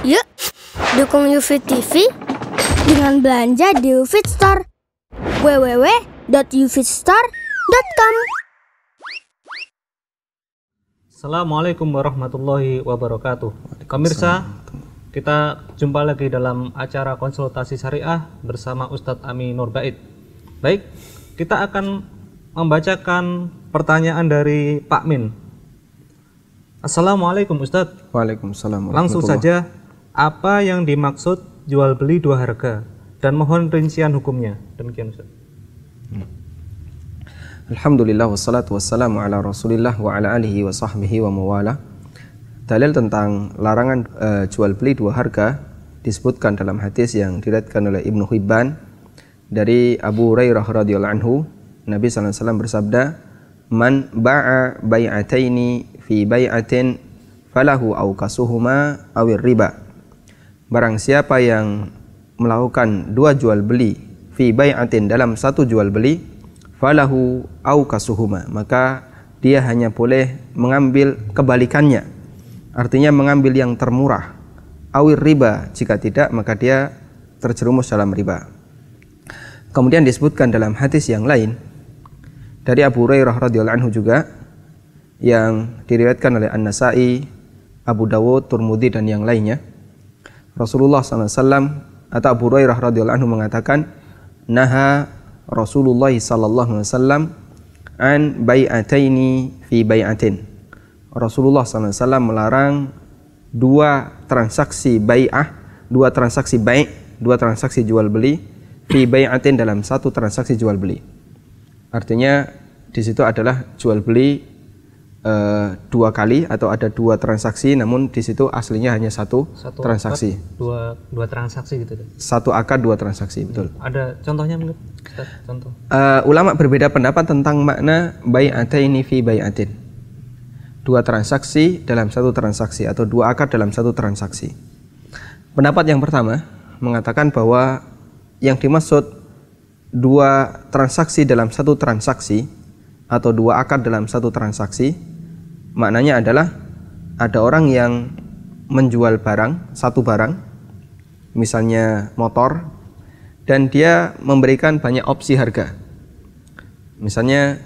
Yuk, dukung UFIT TV dengan belanja di UFIT Store. www.ufitstore.com Assalamualaikum warahmatullahi wabarakatuh. Pemirsa, kita jumpa lagi dalam acara konsultasi syariah bersama Ustadz Ami Nurbait. Baik, kita akan membacakan pertanyaan dari Pak Min. Assalamualaikum Ustadz. Waalaikumsalam. Langsung saja, apa yang dimaksud jual beli dua harga dan mohon rincian hukumnya. Demikian Ustadz. Alhamdulillah wassalatu wassalamu ala Rasulillah wa ala alihi wa sahbihi wa mawala. Dalil tentang larangan eh, jual beli dua harga disebutkan dalam hadis yang diriwayatkan oleh Ibnu Hibban dari Abu Hurairah radhiyallahu anhu. Nabi wasallam bersabda, "Man ba'a bai'ataini fi bai'atin falahu awkasuhuma awir riba." Barang siapa yang melakukan dua jual beli fi bai'atin dalam satu jual beli falahu au kasuhuma. Maka dia hanya boleh mengambil kebalikannya. Artinya mengambil yang termurah. Awir riba jika tidak maka dia terjerumus dalam riba. Kemudian disebutkan dalam hadis yang lain dari Abu Hurairah radhiyallahu anhu juga yang diriwayatkan oleh An-Nasai, Abu Dawud, Turmudi dan yang lainnya Rasulullah SAW atau Abu Hurairah radhiyallahu anhu mengatakan naha Rasulullah sallallahu alaihi wasallam an bai'ataini fi bai'atin. Rasulullah sallallahu alaihi wasallam melarang dua transaksi bai'ah, dua transaksi baik, dua transaksi jual beli fi bai'atin dalam satu transaksi jual beli. Artinya di situ adalah jual beli eh, dua kali atau ada dua transaksi namun di situ aslinya hanya satu, Satu transaksi. akad, dua dua transaksi gitu. Satu akad dua transaksi, betul. Ada contohnya? Ustadz, contoh. Uh, ulama berbeda pendapat tentang makna bai'ataini fi bai'atin. Dua transaksi dalam satu transaksi atau dua akad dalam satu transaksi. Pendapat yang pertama mengatakan bahwa yang dimaksud dua transaksi dalam satu transaksi atau dua akad dalam satu transaksi maknanya adalah ada orang yang menjual barang, satu barang, misalnya motor, dan dia memberikan banyak opsi harga. Misalnya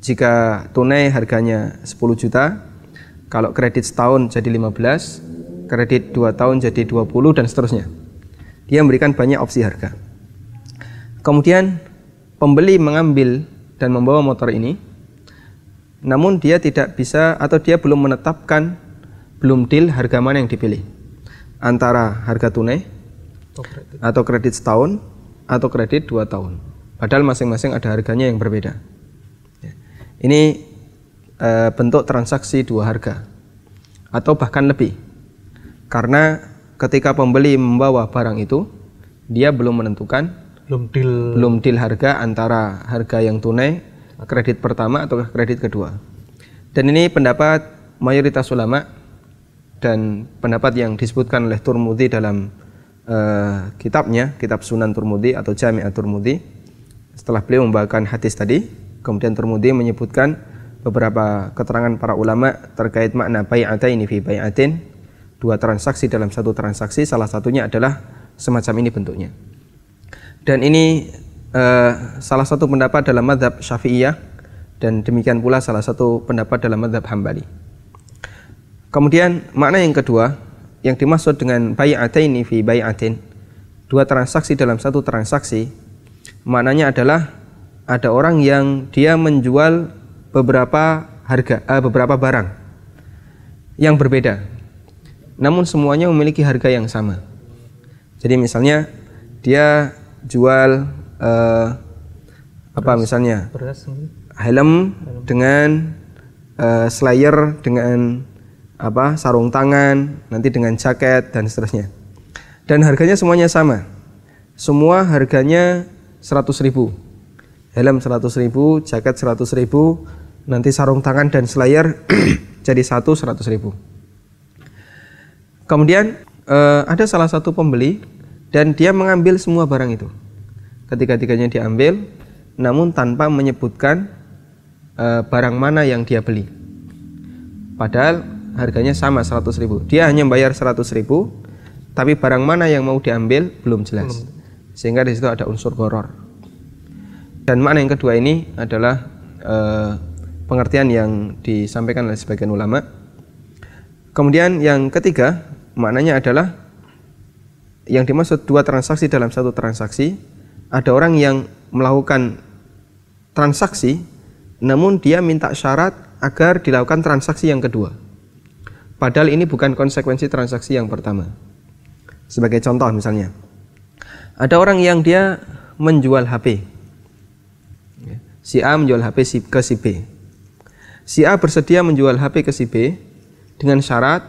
jika tunai harganya 10 juta, kalau kredit setahun jadi 15, kredit 2 tahun jadi 20 dan seterusnya. Dia memberikan banyak opsi harga. Kemudian pembeli mengambil dan membawa motor ini, namun dia tidak bisa atau dia belum menetapkan belum deal harga mana yang dipilih antara harga tunai Atau kredit. atau kredit setahun atau kredit dua tahun. Padahal masing-masing ada harganya yang berbeda. Ya. Ini eh, bentuk transaksi dua harga atau bahkan lebih. Karena ketika pembeli membawa barang itu, dia belum menentukan, Belum deal. harga antara harga yang tunai, kredit pertama atau kredit kedua. Dan ini pendapat mayoritas ulama dan pendapat yang disebutkan oleh Turmudi dalam eh, kitabnya, kitab Sunan Turmudi atau Jami' Turmudi. Setelah beliau membawakan hadis tadi, kemudian Turmudi menyebutkan beberapa keterangan para ulama terkait makna bai'ataini fi bai'atin, dua transaksi dalam satu transaksi, salah satunya adalah semacam ini bentuknya. Dan ini eh, salah satu pendapat dalam madhab syafi'iyah dan demikian pula salah satu pendapat dalam madhab hambali. Kemudian makna yang kedua yang dimaksud dengan bai'ataini fi bai'atin dua transaksi dalam satu transaksi maknanya adalah ada orang yang dia menjual beberapa harga eh, beberapa barang yang berbeda namun semuanya memiliki harga yang sama jadi misalnya dia jual eh, apa misalnya? Beras helm dengan eh, slayer dengan apa sarung tangan nanti dengan jaket dan seterusnya. Dan harganya semuanya sama. Semua harganya 100.000 ribu. Helm 100.000 ribu jaket 100.000 ribu nanti sarung tangan dan slayer jadi satu 100.000 ribu. Kemudian eh, ada salah satu pembeli dan dia mengambil semua barang itu ketiga-tiganya diambil namun tanpa menyebutkan eh, barang mana yang dia beli. Padahal harganya sama 100 ribu. Dia hanya bayar 100 ribu, tapi barang mana yang mau diambil belum jelas. Sehingga di situ ada unsur goror. Dan makna yang kedua ini adalah eh, pengertian yang disampaikan oleh sebagian ulama. Kemudian yang ketiga, maknanya adalah yang dimaksud dua transaksi dalam satu transaksi, ada orang yang melakukan transaksi namun dia minta syarat agar dilakukan transaksi yang kedua. Padahal ini bukan konsekuensi transaksi yang pertama. Sebagai contoh misalnya, ada orang yang dia menjual HP. Si A menjual HP ke si B. Si A bersedia menjual HP ke si B dengan syarat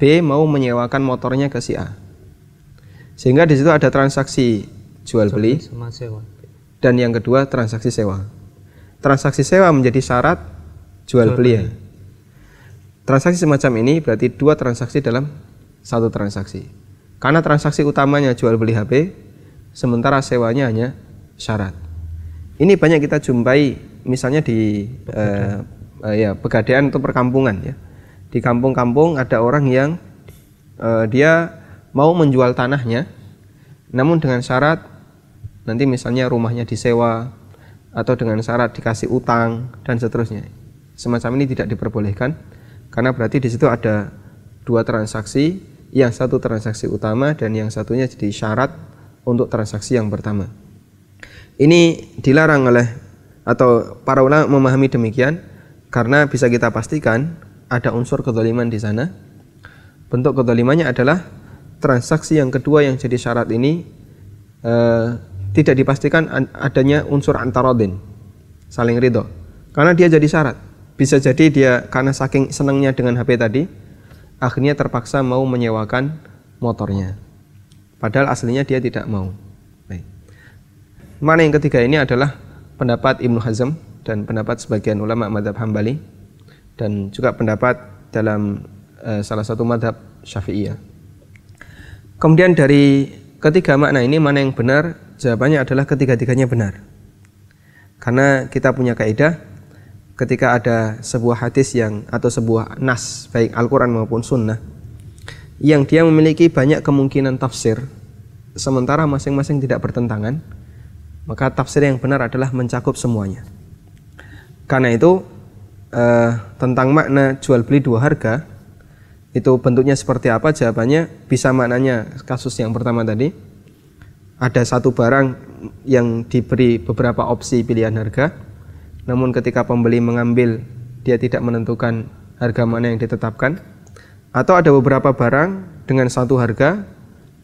B mau menyewakan motornya ke si A. Sehingga di situ ada transaksi jual beli dan yang kedua transaksi sewa transaksi sewa menjadi syarat jual, beli ya. Transaksi semacam ini berarti dua transaksi dalam satu transaksi. Karena transaksi utamanya jual beli HP, sementara sewanya hanya syarat. Ini banyak kita jumpai misalnya di uh, uh, ya pegadaian atau perkampungan ya. Di kampung-kampung ada orang yang uh, dia mau menjual tanahnya, namun dengan syarat nanti misalnya rumahnya disewa atau dengan syarat dikasih utang dan seterusnya. Semacam ini tidak diperbolehkan karena berarti di situ ada dua transaksi, yang satu transaksi utama dan yang satunya jadi syarat untuk transaksi yang pertama. Ini dilarang oleh atau para ulama memahami demikian karena bisa kita pastikan ada unsur kedoliman di sana. Bentuk kedolimannya adalah transaksi yang kedua yang jadi syarat ini eh, tidak dipastikan adanya unsur antarodin saling ridho. Karena dia jadi syarat. Bisa jadi dia karena saking senangnya dengan HP tadi akhirnya terpaksa mau menyewakan motornya. Padahal aslinya dia tidak mau. Baik. mana yang ketiga ini adalah pendapat Ibnu Hazm dan pendapat sebagian ulama madhab Hambali dan juga pendapat dalam uh, salah satu madhab Syafi'iyah kemudian dari ketiga makna ini mana yang benar Jawabannya adalah ketiga-tiganya benar. Karena kita punya kaidah ketika ada sebuah hadis yang atau sebuah nas baik Al-Qur'an maupun sunnah yang dia memiliki banyak kemungkinan tafsir sementara masing-masing tidak bertentangan, maka tafsir yang benar adalah mencakup semuanya. Karena itu eh, tentang makna jual beli dua harga itu bentuknya seperti apa? Jawabannya bisa maknanya. Kasus yang pertama tadi. Ada satu barang yang diberi beberapa opsi pilihan harga, namun ketika pembeli mengambil dia tidak menentukan harga mana yang ditetapkan, atau ada beberapa barang dengan satu harga,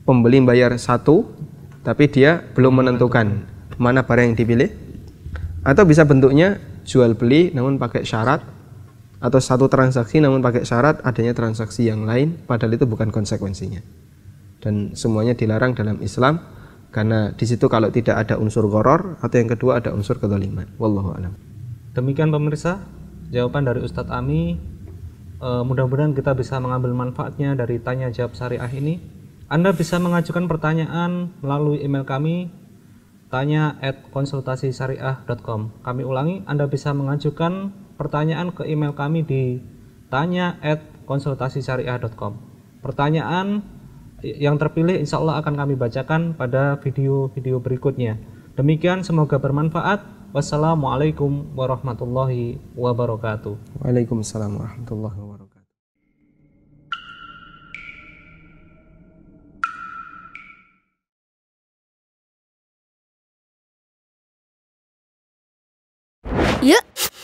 pembeli bayar satu, tapi dia belum menentukan mana barang yang dipilih, atau bisa bentuknya jual beli namun pakai syarat, atau satu transaksi namun pakai syarat adanya transaksi yang lain, padahal itu bukan konsekuensinya. Dan semuanya dilarang dalam Islam karena di situ kalau tidak ada unsur goror atau yang kedua ada unsur kedoliman wallahu alam. Demikian pemirsa jawaban dari Ustadz Ami. E, mudah-mudahan kita bisa mengambil manfaatnya dari tanya jawab syariah ini. Anda bisa mengajukan pertanyaan melalui email kami tanya at konsultasisyariah.com kami ulangi Anda bisa mengajukan pertanyaan ke email kami di tanya at konsultasisyariah.com pertanyaan yang terpilih insya Allah akan kami bacakan pada video-video berikutnya. Demikian semoga bermanfaat. Wassalamualaikum warahmatullahi wabarakatuh. Waalaikumsalam warahmatullahi wabarakatuh. Yuk,